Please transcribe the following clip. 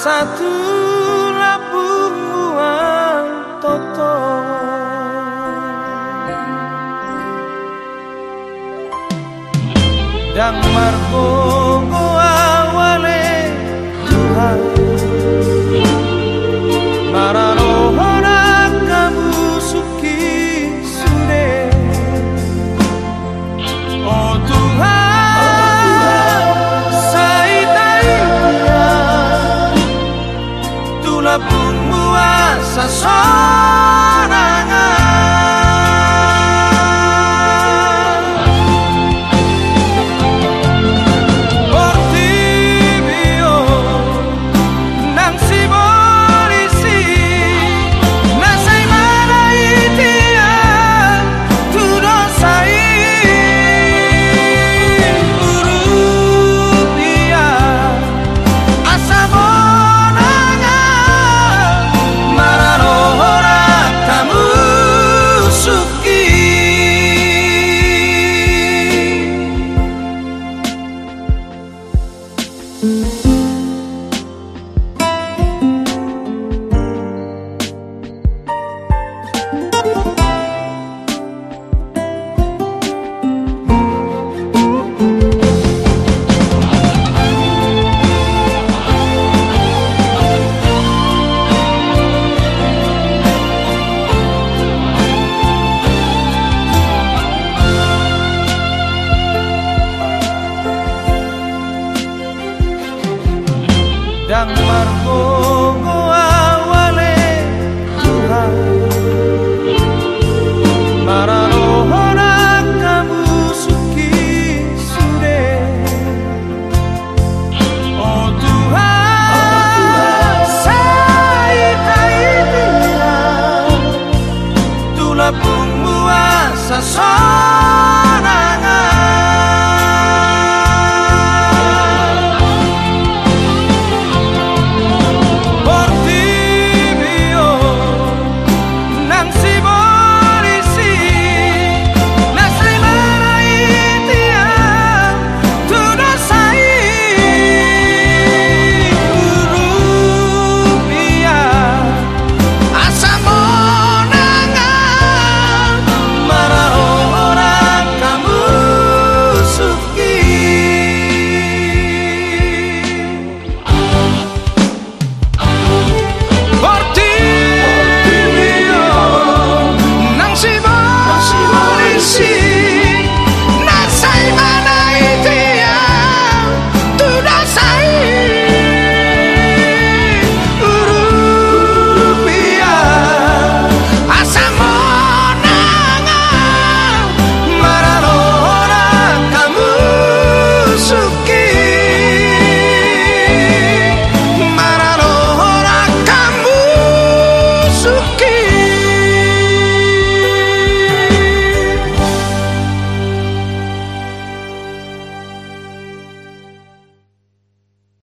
Asa tulapumuan toto dan margongo soul.